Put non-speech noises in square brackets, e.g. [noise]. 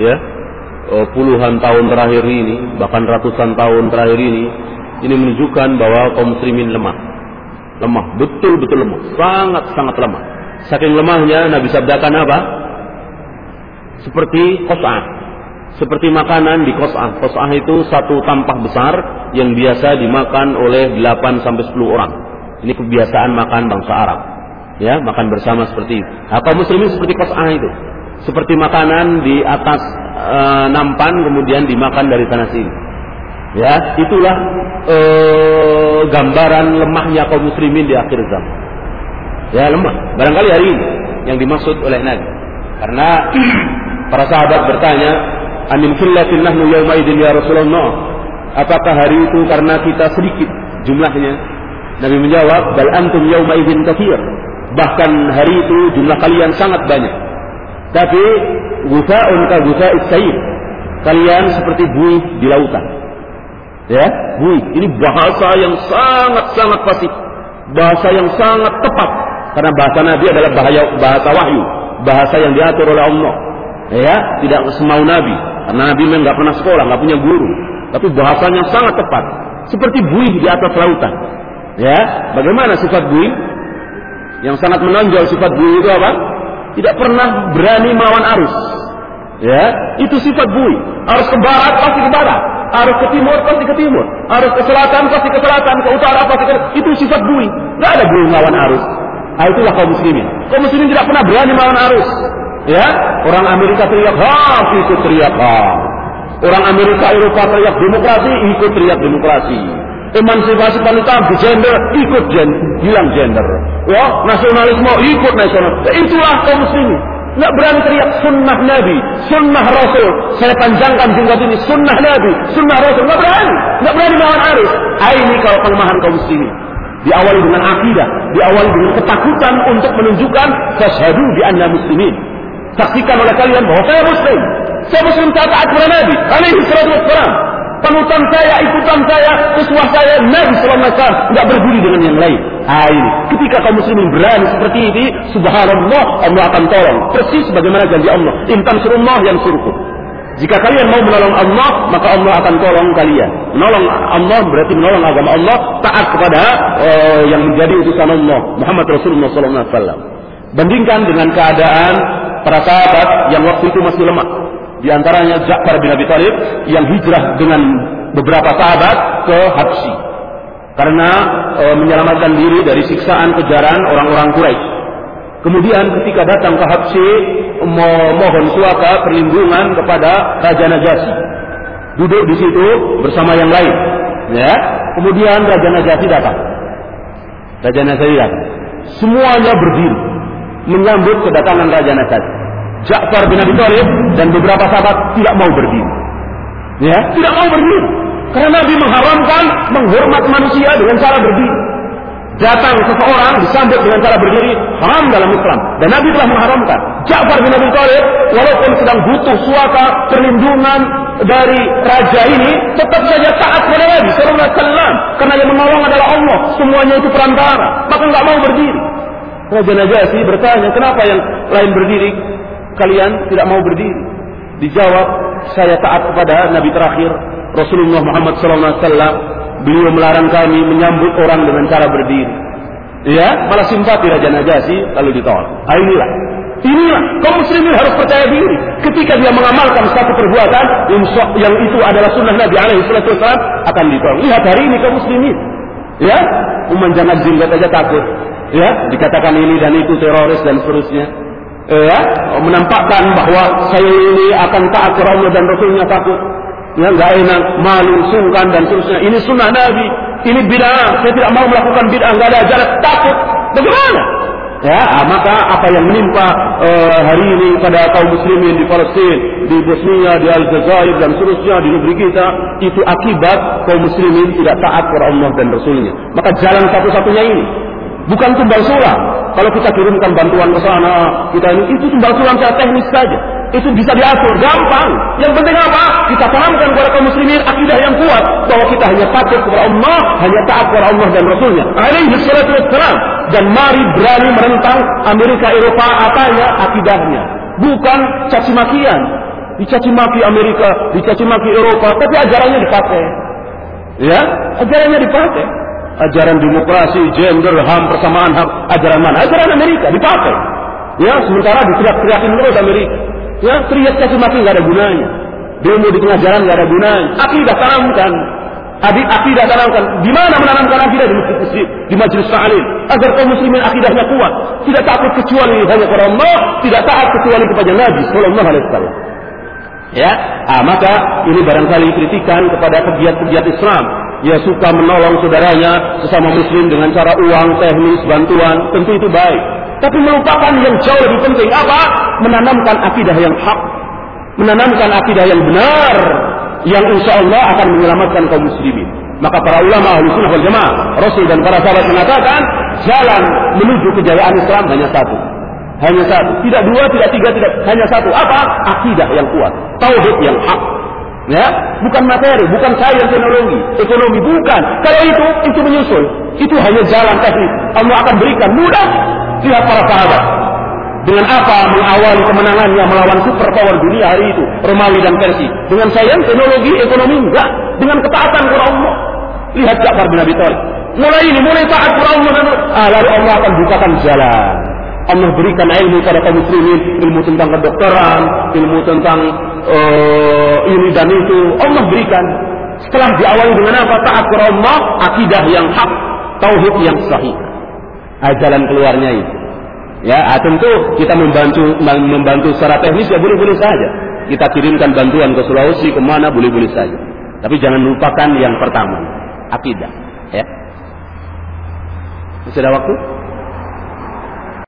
ya eh, puluhan tahun terakhir ini, bahkan ratusan tahun terakhir ini, ini menunjukkan bahwa kaum muslimin lemah. Lemah, betul-betul lemah, sangat-sangat lemah. Saking lemahnya Nabi sabdakan apa? Seperti kos'ah. Seperti makanan di kos'ah. Kos'ah itu satu tampah besar yang biasa dimakan oleh 8 sampai 10 orang. Ini kebiasaan makan bangsa Arab. Ya, makan bersama seperti itu. Nah, kaum muslimin seperti kos'ah itu seperti makanan di atas e, nampan kemudian dimakan dari tanah sini. Ya, itulah e, gambaran lemahnya kaum muslimin di akhir zaman. Ya, lemah. Barangkali hari ini yang dimaksud oleh Nabi. Karena [clears throat] para sahabat bertanya, "Amin fillatin nahnu yawma ya Rasulullah?" Apakah hari itu karena kita sedikit jumlahnya? Nabi menjawab, "Bal antum yawma idzin Bahkan hari itu jumlah kalian sangat banyak. Tapi gusa'un ka gusa'is sayid. Kalian seperti buih di lautan. Ya, buih. Ini bahasa yang sangat-sangat fasih. Bahasa yang sangat tepat. Karena bahasa Nabi adalah bahaya, bahasa wahyu. Bahasa yang diatur oleh Allah. Ya, tidak semau Nabi. Karena Nabi memang nggak pernah sekolah, nggak punya guru. Tapi bahasanya sangat tepat. Seperti buih di atas lautan. Ya, bagaimana sifat buih? Yang sangat menonjol sifat buih itu apa? Tidak pernah berani melawan arus. Ya, itu sifat bui. Arus ke barat pasti ke barat, arus ke timur pasti ke timur, arus ke selatan pasti ke selatan, ke utara pasti ke itu sifat bui. Tidak ada bui melawan arus. Nah, itulah kaum muslimin. Kaum muslimin tidak pernah berani melawan arus. Ya, orang Amerika teriak, ha, ikut teriak, ha. Orang Amerika Eropa teriak demokrasi, ikut teriak demokrasi emansipasi wanita gender ikut gen, hilang gender ya nasionalisme ikut nasional itulah kaum muslimin nggak berani teriak sunnah Nabi, sunnah Rasul. Saya panjangkan jenggot ini sunnah Nabi, sunnah Rasul. Nggak berani, nggak berani melawan arus. Ah, ini kalau kelemahan kaum muslimin. Diawali dengan akidah, diawali dengan ketakutan untuk menunjukkan fasyadu di anda muslimin. Saksikan oleh kalian bahwa saya muslim. Saya muslim taat kepada Nabi alaihi salatu wassalam panutan saya, ikutan saya, uswah saya, Nabi Wasallam, nggak berdiri dengan yang lain. Ah. Ketika kaum muslimin berani seperti ini, subhanallah, Allah akan tolong. Persis bagaimana janji Allah. Intan surullah yang suruhku. Jika kalian mau menolong Allah, maka Allah akan tolong kalian. Menolong Allah berarti menolong agama Allah, taat kepada uh, yang menjadi utusan Allah, Muhammad Rasulullah SAW. Bandingkan dengan keadaan para sahabat yang waktu itu masih lemah. Di antaranya Ja'far bin Abi Thalib yang hijrah dengan beberapa sahabat ke Habsyi karena e, menyelamatkan diri dari siksaan kejaran orang-orang Quraisy. Kemudian ketika datang ke Habsyi mohon suaka perlindungan kepada Raja Najasyi. Duduk di situ bersama yang lain. Ya. Kemudian Raja Najasyi datang. Raja Najasyi datang. Semuanya berdiri menyambut kedatangan Raja Najasyi. Ja'far bin Abi Thalib dan beberapa sahabat tidak mau berdiri. Ya, tidak mau berdiri. Karena Nabi mengharamkan menghormat manusia dengan cara berdiri. Datang seseorang disambut dengan cara berdiri haram dalam Islam dan Nabi telah mengharamkan. Ja'far bin Abi Thalib walaupun sedang butuh suaka perlindungan dari raja ini tetap saja taat kepada Nabi sallallahu alaihi karena yang menolong adalah Allah, semuanya itu perantara, maka nggak mau berdiri. Raja Najasyi bertanya, kenapa yang lain berdiri? Kalian tidak mau berdiri? Dijawab, saya taat kepada Nabi terakhir Rasulullah Muhammad SAW. Beliau melarang kami menyambut orang dengan cara berdiri. Ya, malah simpati Raja Najasyi lalu ditolak. Ah, inilah Inilah kaum muslimin harus percaya diri ketika dia mengamalkan satu perbuatan yang itu adalah sunnah Nabi alaihi wasallam akan ditolong. Lihat hari ini kaum muslimin. Ya, memanjangkan jenggot aja takut. Ya, dikatakan ini dan itu teroris dan seterusnya ya menampakkan bahwa saya ini akan taat kepada Allah dan Rasulnya takut. Ya nggak enak malu sungkan dan seterusnya. Ini sunnah Nabi. Ini bid'ah. Saya tidak mau melakukan bid'ah nggak ada jarak takut. Bagaimana? Ya ah, maka apa yang menimpa uh, hari ini pada kaum muslimin di Palestina di Bosnia di Aljazair dan seterusnya di negeri kita itu akibat kaum muslimin tidak taat kepada Allah dan Rasulnya. Maka jalan satu-satunya ini. Bukan tumbal sulam. Kalau kita kirimkan bantuan ke sana, kita ini itu sulam secara teknis saja. Itu bisa diatur, gampang. Yang penting apa? Kita tanamkan kepada kaum muslimin akidah yang kuat bahwa kita hanya takut kepada Allah, hanya taat kepada Allah dan Rasulnya. Alaihi salatu wassalam. Dan mari berani menentang Amerika Eropa apanya akidahnya. Bukan caci makian. dicaci maki Amerika, dicaci maki Eropa, tapi ajarannya dipakai. Ya, ajarannya dipakai. Ajaran demokrasi, gender, HAM, persamaan hak, ajaran mana? Ajaran Amerika dipakai. Ya, sementara diteriak-teriakin terus Amerika. Ya, teriak maki nggak ada gunanya. Demo di tengah jalan nggak ada gunanya. Akidah tanamkan. Adik akidah tanamkan. Di mana menanamkan akidah di masjid, di majelis ta'lim agar kaum muslimin akidahnya kuat. Tidak takut kecuali hanya kepada Allah, tidak taat kecuali kepada Nabi sallallahu alaihi wasallam. Ya, ah, maka ini barangkali kritikan kepada pegiat-pegiat Islam ya suka menolong saudaranya sesama muslim dengan cara uang, teknis, bantuan, tentu itu baik. Tapi melupakan yang jauh lebih penting apa? Menanamkan akidah yang hak, menanamkan akidah yang benar, yang insya Allah akan menyelamatkan kaum muslimin. Maka para ulama ahli sunnah wal jamaah, Rasul dan para sahabat mengatakan jalan menuju kejayaan Islam hanya satu. Hanya satu, tidak dua, tidak tiga, tidak hanya satu. Apa? Akidah yang kuat, tauhid yang hak. Ya, bukan materi, bukan sains teknologi, ekonomi, bukan. Kalau itu, itu menyusul. Itu hanya jalan teknis. Allah akan berikan mudah. Lihat para sahabat. Dengan apa mengawali kemenangannya melawan superpower dunia hari itu, Romawi dan Persia. Dengan sains, teknologi, ekonomi, enggak. Dengan ketaatan kepada Allah. Lihat Ja'far bin Abi Thalib. Mulai ini, mulai taat kepada Allah. Ah, lalu Allah akan bukakan jalan. Allah berikan ilmu pada kaum muslimin, ilmu tentang kedokteran, ilmu tentang uh, ini dan itu. Allah berikan. Setelah diawali dengan apa? Taat kepada Allah, akidah yang hak, tauhid yang sahih. Ah, jalan keluarnya itu. Ya, ah, tentu kita membantu membantu secara teknis ya boleh-boleh saja. Kita kirimkan bantuan ke Sulawesi ke mana boleh-boleh saja. Tapi jangan lupakan yang pertama, akidah. Ya. Ada waktu?